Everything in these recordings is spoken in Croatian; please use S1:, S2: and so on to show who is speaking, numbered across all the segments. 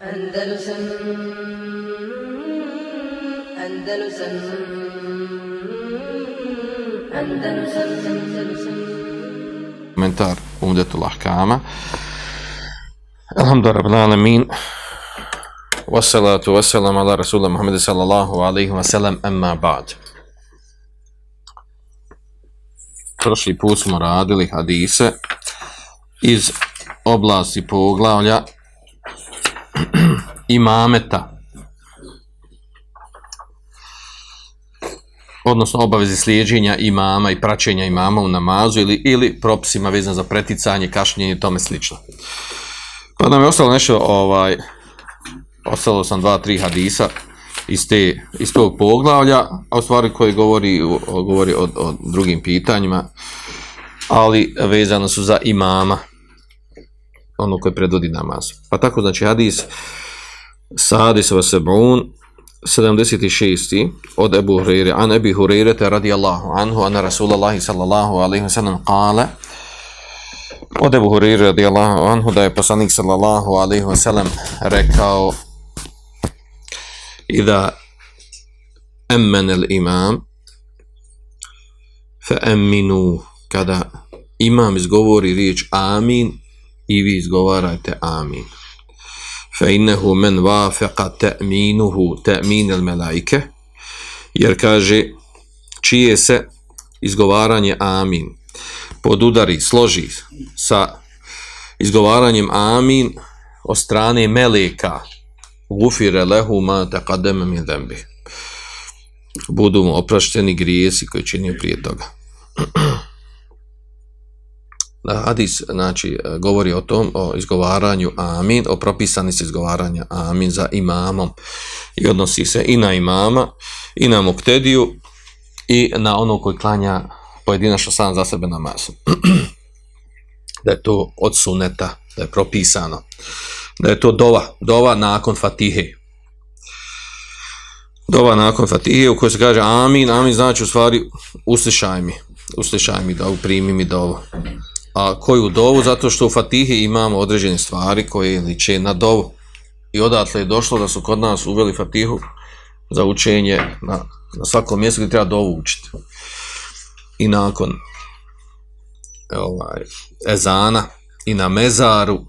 S1: Andalusam Andalusam Andalusam Andalusam
S2: komentar Umdetul Ahkama. Alhamdulillah rabbil alamin. Wassalatu wassalam ala Rasulullah Muhammad sallallahu alaihi wa sallam amma ba'd. Prošli put smo radili hadise iz oblasti poglavlja imameta odnosno obavezi slijeđenja imama i praćenja imama u namazu ili, ili propisima vezano za preticanje, kašnjenje i tome slično. Pa nam je ostalo nešto, ovaj, ostalo sam dva, tri hadisa iz, te, iz tog poglavlja, a u stvari koji govori, govori o, o drugim pitanjima, ali vezano su za imama, ono koji predvodi namaz. Pa tako znači hadis Sadis Vasebun, 76. od Ebu Hureyre, an Ebi Hureyre radijallahu anhu, ana Rasulallahi sallallahu alaihi wa sallam kale, od Ebu Hureyre radijallahu anhu, da je poslanik sallallahu alaihi wa sallam rekao, Ida emmen el imam, fe emminu, kada imam izgovori riječ amin, i vi izgovarajte amin. Fe innehu men vafeqa ta'minuhu ta'min al melaike, jer kaže čije se izgovaranje amin podudari, složi sa izgovaranjem amin od strane meleka. Gufire lehu ma taqaddama min dhanbi. Budu mu oprašteni grijesi koji činio prije toga. Hadis znači, govori o tom, o izgovaranju amin, o propisanosti izgovaranja amin za imamom i odnosi se i na imama, i na muktediju, i na ono koji klanja pojedinačno sam za sebe namaz. da je to od suneta, da je propisano. Da je to dova, dova nakon fatihe. Dova nakon fatihe u kojoj se kaže amin, amin znači u stvari uslišaj mi, uslišaj mi dovu, primi mi dovu a koju dovu, zato što u Fatihi imamo određene stvari koje liče na dovu. I odatle je došlo da su kod nas uveli Fatihu za učenje na, na svakom mjestu gdje treba dovu učiti. I nakon ovaj, ezana, i na mezaru,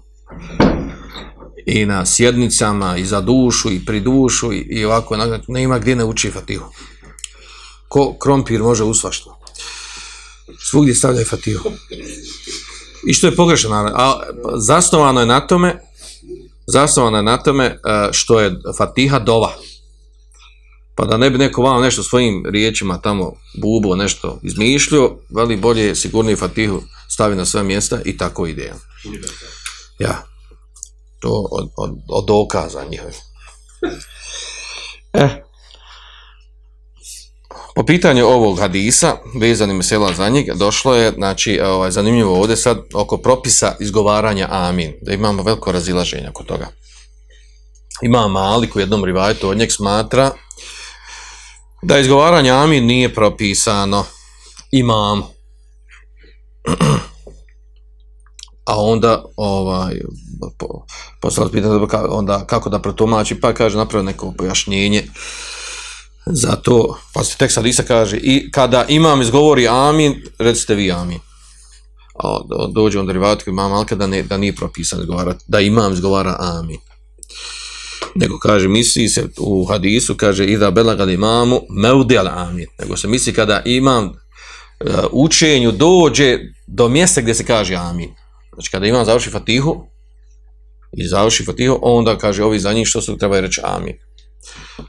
S2: i na sjednicama, i za dušu, i pri dušu, i, i ovako, ne ima gdje ne uči Fatihu. Ko krompir može usvašno. Svugdje stavljaju Fatihu. I što je pogrešno, a zasnovano je na tome, zasnovano je na tome e, što je Fatiha dova. Pa da ne bi neko vam nešto svojim riječima tamo bubo nešto izmišljio, veli bolje sigurniji Fatihu stavi na sve mjesta i tako ide. Ja. To od, od, od dokaza njihovih. E, po pitanju ovog hadisa, vezanim mesela za njega, došlo je, znači, ovaj, zanimljivo ovdje sad, oko propisa izgovaranja amin, da imamo veliko razilaženje oko toga. Ima Malik u jednom rivajtu od njeg smatra da izgovaranje amin nije propisano imam. A onda, ovaj, po, poslali pitanje, onda kako da protumači, pa kaže napravo neko pojašnjenje. Zato, pa se tek sad Isa kaže, i kada imam izgovori amin, recite vi amin. A dođe on derivatu imam malka da, ne, da nije propisan izgovarati, da imam izgovara amin. Nego kaže, misli se u hadisu, kaže, ida belagal imamu meudel amin. Nego se misli kada imam uh, učenju dođe do mjesta gdje se kaže amin. Znači kada imam završi fatihu i završi fatihu, onda kaže ovi za njih što su treba reći amin.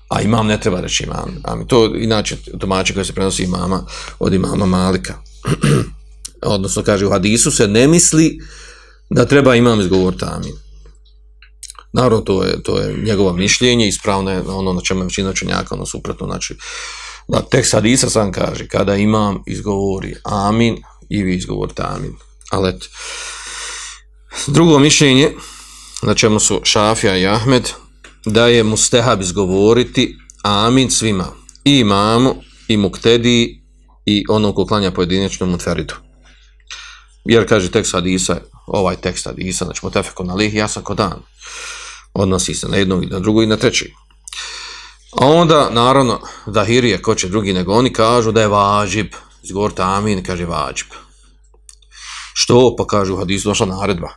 S2: A imam ne treba reći imam. A to inače tumači koje se prenosi imama od imama Malika. Odnosno kaže u hadisu se ne misli da treba imam izgovoriti amin. Naravno, to je, to je njegovo mišljenje, ispravno je ono na čemu je većina učenjaka, ono suprotno, znači, da tekst hadisa sam kaže, kada imam izgovori amin, i vi izgovorite amin. Ali. Drugo mišljenje, na čemu su Šafija i Ahmed, da je mustehab izgovoriti amin svima, i imamu, i muktedi, i ono ko klanja pojedinačnom mutferidu. Jer kaže tekst hadisa, ovaj tekst hadisa, znači mutefekon alih, jasan ko dan. odnosi se na jednog i na drugog i na treći. A onda, naravno, Zahirije, ko će drugi nego oni, kažu da je vađib, izgovorite amin, kaže vađib. Što? Pa kažu u hadisu došla naredba.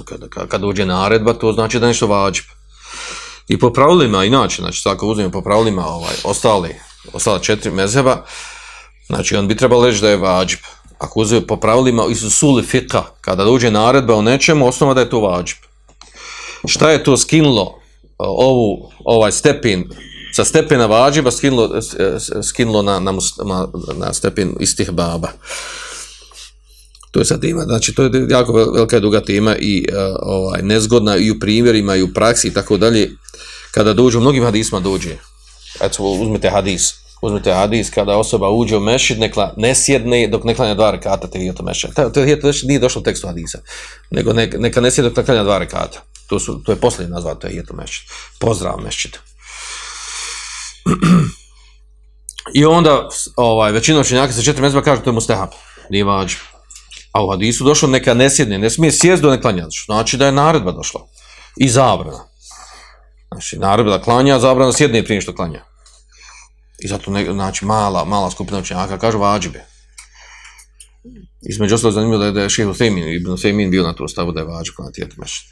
S2: Jasno, kada, kada uđe naredba, to znači da nešto vađib. I po pravilima, inače, znači, ako uzmemo po pravilima ovaj, ostali, ostala četiri mezheba, znači, on bi trebalo reći da je vađib. Ako uzmemo po pravilima iz suli fika, kada uđe naredba o nečemu, osnova da je to vađib. Šta je to skinulo ovu, ovaj stepen, sa stepena vađiba skinulo, skinulo na, na, na, na stepen istih baba. To je sad ima, znači to je jako velika i duga tema i uh, ovaj, nezgodna i u primjerima i u praksi i tako dalje. Kada dođu, mnogim hadisma dođe, eto uzmite hadis, uzmite hadis, kada osoba uđe u mešid, nekla, ne sjedne dok ne klanja dva rekata te hijeto mešid. To, to nije došlo u tekstu hadisa, nego ne, neka ne sjedne dok ne klanja dva rekata. To, su, to je to je hijeto mešid. Pozdrav mešid. I onda, ovaj, većina učenjaka sa četiri mezba kaže to je mustahab, nije vađu. A u hadisu došlo neka ne sjedne, ne smije sjest do ne. Znači da je naredba došla. I zabrana. Znači naredba da klanja, zabrana sjedne prije što klanja. I zato ne, znači mala, mala skupina učenjaka kaže vađibe. Između ostalo zanimljivo da je, da je Šehu Semin, Ibn Semin bio na to stavu da je vađib mešću.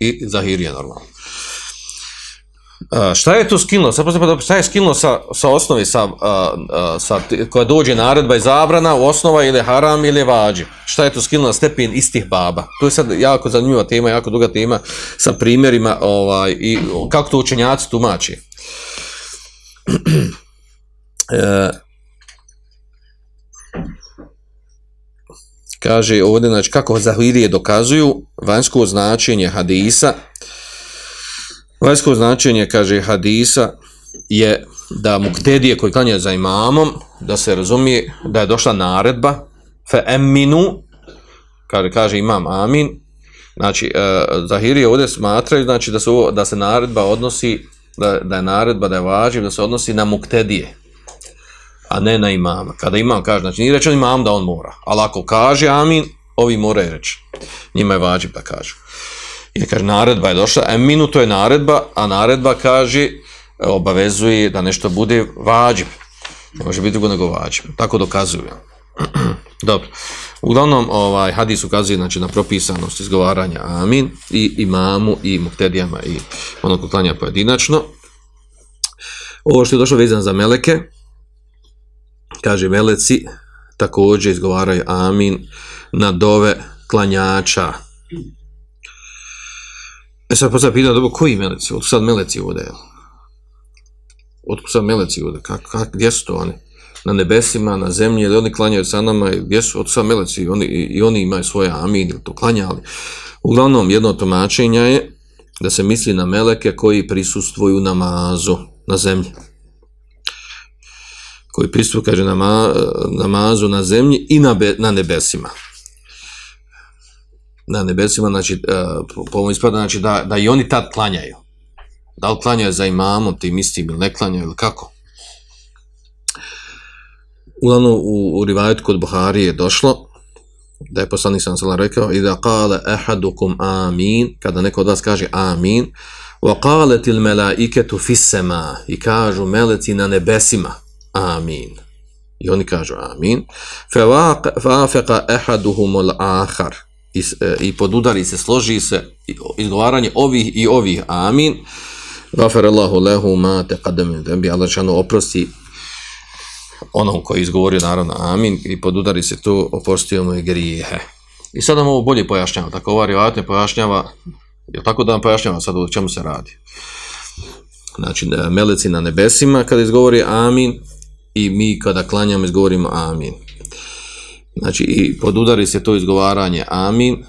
S2: I Zahirije normalno. Šta je to skinulo? Sad pa šta je skinulo sa, sa osnovi sa, sa, koja dođe naredba i zabrana, osnova ili haram ili vađi? Šta je to skinulo na stepen istih baba? To je sad jako zanimljiva tema, jako duga tema sa primjerima ovaj, i kako to učenjaci tumači. e, kaže ovdje, znači, kako zahvirije dokazuju vanjsko značenje hadisa, Vanjsko značenje, kaže hadisa, je da muktedije koji klanja za imamom, da se razumije da je došla naredba, fe emminu, kaže, kaže imam amin, znači, e, Zahiri ovdje smatraju, znači, da se, da se naredba odnosi, da, da je naredba, da je važiv, da se odnosi na muktedije, a ne na imama. Kada imam kaže, znači, nije rečeno imam da on mora, ali ako kaže amin, ovi moraju reći. Njima je važiv da kažu. I kaže, naredba je došla, a minuto je naredba, a naredba kaže, obavezuje da nešto bude vađib. Ne može biti drugo nego vađib. Tako dokazuju. Dobro. Uglavnom, ovaj, hadis ukazuje znači, na propisanost izgovaranja amin i imamu i muktedijama i onog uklanja pojedinačno. Ovo što je došlo vezan za meleke, kaže meleci, također izgovaraju amin na dove klanjača. E sad poslije pitanje, dobro, koji meleci? Otko sad meleci ovdje, jel? Otko sad meleci ovdje? Kak, kak, gdje su to oni? Na nebesima, na zemlji, ili oni klanjaju sa nama, gdje su? Otko sad meleci? I oni, i oni imaju svoje amin, ili to klanjali? Uglavnom, jedno tumačenja je da se misli na meleke koji prisustvuju namazu na zemlji. Koji prisustvuju, kaže, nama, namazu na zemlji i na, be, na nebesima na nebesima, znači, uh, po ovom ispada, znači, da, da i oni tad klanjaju. Da li klanjaju za imamom, tim istim, ili ne klanjaju, ili kako? Uglavnom, u, u rivajetu kod Buhari je došlo, da je poslanik sam sallam rekao, i da kale ehadukum amin, kada neko od vas kaže amin, wa kale til melaiketu fissema, i kažu meleci na nebesima, amin. I oni kažu amin. Fa afeqa ehaduhumul ahar, i, e, i podudari se, složi se izgovaranje ovih i ovih amin. Gafar Allahu lehu ma te kadem da bi Allah oprosti onom koji izgovori naravno amin i podudari se to oprostio mu i grijehe. I sad nam ovo bolje pojašnjava tako ova rivajat ne pojašnjava je tako da nam pojašnjava sad o čemu se radi? Znači meleci na nebesima kada izgovori amin i mi kada klanjamo izgovorimo amin znači i podudari se to izgovaranje amin,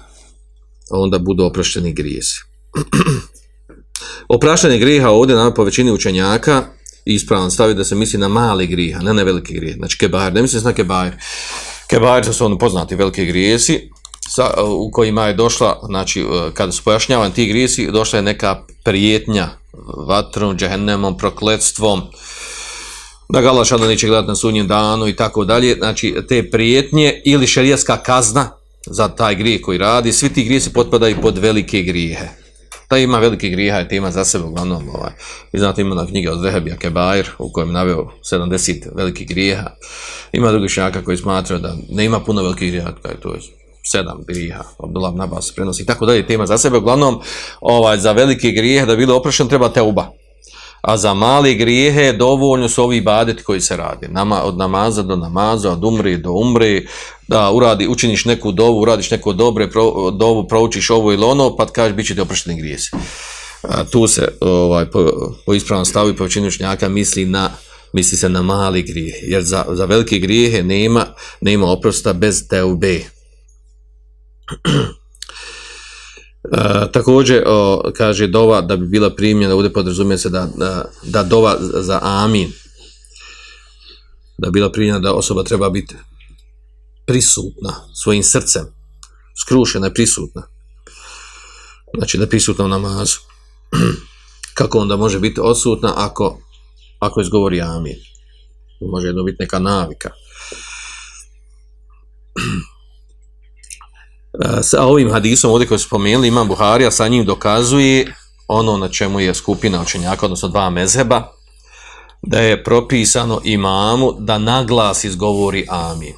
S2: onda budu oprošteni grijesi. Opraštanje grijeha ovdje nam po većini učenjaka ispravan stavi da se misli na mali grijeha, ne na veliki grijeh. Znači kebair, ne misli se na kebair. Kebair su oni poznati velike grijesi, sa, u kojima je došla, znači kada su pojašnjavani ti grijesi, došla je neka prijetnja vatrom, džehennemom, prokletstvom, da ga Allah neće gledati na sunnjem danu i tako dalje, znači te prijetnje ili šarijaska kazna za taj grijeh koji radi, svi ti grijesi potpadaju pod velike grijehe. Ta ima velike grijeha je tema za sebe uglavnom. Ovaj. Vi znate ima na knjige od Zehebija Kebair u kojem je naveo 70 velikih grijeha. Ima drugi šaka koji smatraju da ne ima puno velikih grijeha, to je sedam grijeha, Abdullah Nabas prenosi i tako dalje, tema za sebe. Uglavnom, ovaj, za velike grijehe da bi bilo oprošten treba teuba. A za male grijehe dovoljno su ovi badeti koji se radi. Nama, od namaza do namaza, od umri do umri, da uradi, učiniš neku dovu, uradiš neko dobre pro, dovu, proučiš ovo ili ono, pa kažeš bit će ti oprošteni. A, tu se ovaj, po, po ispravnom stavu i po misli na misli se na mali grijehe, jer za, za velike grijehe nema, nema oprosta bez teube. E, također o, kaže dova da bi bila primljena, ovdje podrazumije se da, da, da dova za amin, da bi bila primljena da osoba treba biti prisutna svojim srcem, skrušena i prisutna. Znači da je prisutna u namazu. Kako onda može biti odsutna ako, ako izgovori amin? Može jedno biti neka navika. sa ovim hadisom ovdje koji su spomenuli imam Buharija sa njim dokazuje ono na čemu je skupina učenjaka, odnosno dva mezheba, da je propisano imamu da naglas izgovori amin.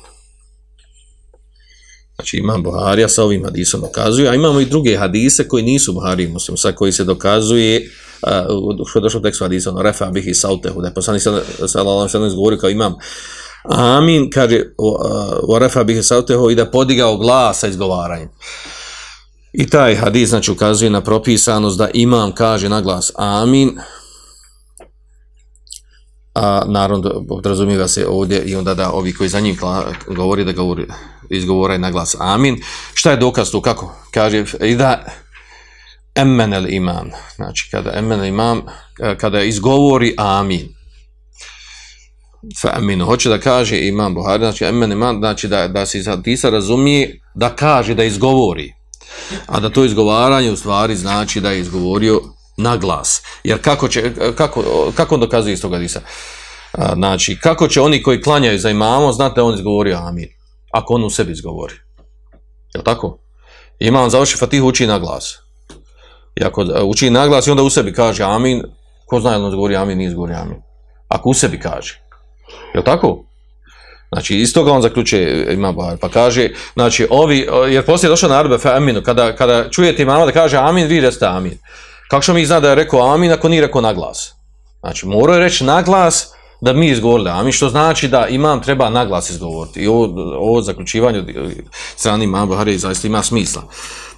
S2: Znači imam Buharija sa ovim hadisom dokazuje, a imamo i druge hadise koji nisu Buhari muslim, sa koji se dokazuje uh, što je došlo tekstu hadisa, ono, refa bih i sautehu, da je poslani sallallahu sallam izgovorio kao imam Amin, kaže, u Arafa bih i da podigao glasa izgovaranjem. I taj hadis znači ukazuje na propisanost da imam kaže na glas amin, a naravno podrazumijeva se ovdje i onda da ovi koji za njim govori da govori, izgovoraju na glas amin. Šta je dokaz tu kako? Kaže i da emmenel imam, znači kada emmenel imam, kada izgovori amin, Fa'aminu. Hoće da kaže imam Buhari, znači amen imam, znači da, da se hadisa razumije da kaže, da izgovori. A da to izgovaranje u stvari znači da je izgovorio na glas. Jer kako, će, kako, kako on dokazuje iz toga hadisa? Znači, kako će oni koji klanjaju za imamo, znate on izgovorio amin. Ako on u sebi izgovori. Je tako? Imam završi fatihu uči na glas. I ako uči na glas i onda u sebi kaže amin, ko zna je on izgovori amin, nije izgovori amin. Ako u sebi kaže. Je tako? Znači, iz toga on zaključuje ima bar, pa kaže, znači, ovi, jer poslije je došao na arbe aminu, kada, kada čujete imama da kaže amin, vi reste amin. Kako što mi zna da je rekao amin ako nije rekao na glas? Znači, morao je reći na glas da mi izgovorili amin, što znači da imam treba na glas izgovoriti. I ovo, ovo zaključivanje strani imama Bahari zaista ima smisla.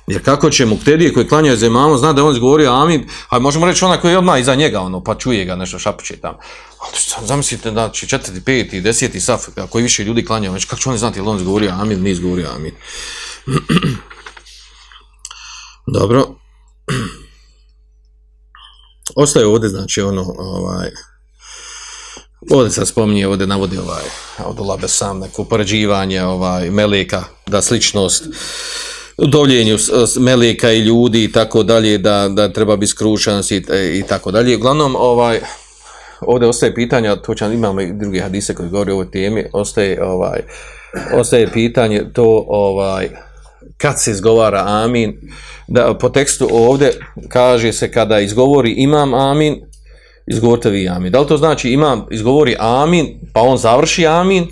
S2: Jer kako će muktedije koji klanjaju za imamo, zna da on izgovorio amin, a možemo reći ona koji je odmah iza njega, ono, pa čuje ga nešto šapuće tamo. Zamislite, znači, četvrti, peti, deseti saf, koji više ljudi klanjaju, znači, kako će oni znati, je li on izgovorio amin, nije izgovorio amin. Dobro. Ostaje ovdje, znači, ono, ovaj, ovdje se spominje, ovdje navodi ovaj, od Ulabe sam, neko upoređivanje, ovaj, meleka, da sličnost, dovljenju meleka i ljudi i tako dalje, da, da treba biti skrušanost i, i tako dalje. Uglavnom, ovaj, ovdje ostaje pitanje, to će, imamo i druge hadise koji govori o ovoj temi, ostaje, ovaj, ostaje pitanje to ovaj, kad se izgovara amin, da po tekstu ovdje kaže se kada izgovori imam amin, izgovorite vi amin. Da li to znači imam izgovori amin, pa on završi amin,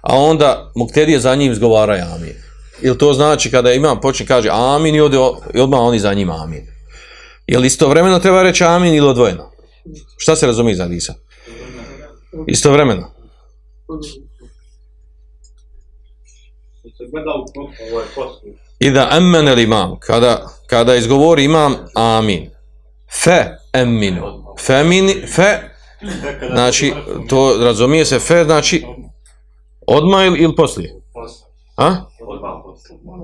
S2: a onda muktedije za njim izgovara amin. Ili to znači kada imam počne kaže amin i, ode, i odmah oni za njim amin. Jel istovremeno treba reći amin ili odvojeno? Šta se razumije za Hadisa? Istovremeno. I da emmen el imam, kada, kada izgovori imam amin, fe emminu, fe, mini, fe, znači, to razumije se, fe znači, odmah ili, ili poslije? A?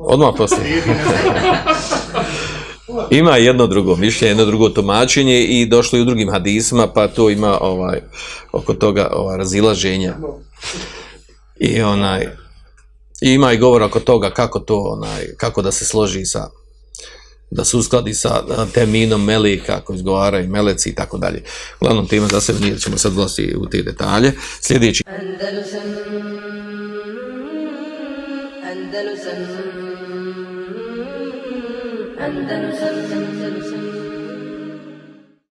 S2: Odmah poslije. ima jedno drugo mišljenje, jedno drugo tumačenje i došlo i u drugim hadisima, pa to ima ovaj oko toga ovaj, razilaženja. I onaj ima i govor oko toga kako to onaj kako da se složi sa da se uskladi sa terminom melika koji izgovaraju meleci i tako dalje. Uglavnom tema za sebe nije ćemo sad vlasti u te detalje. Sljedeći
S1: أندلسن أندلسن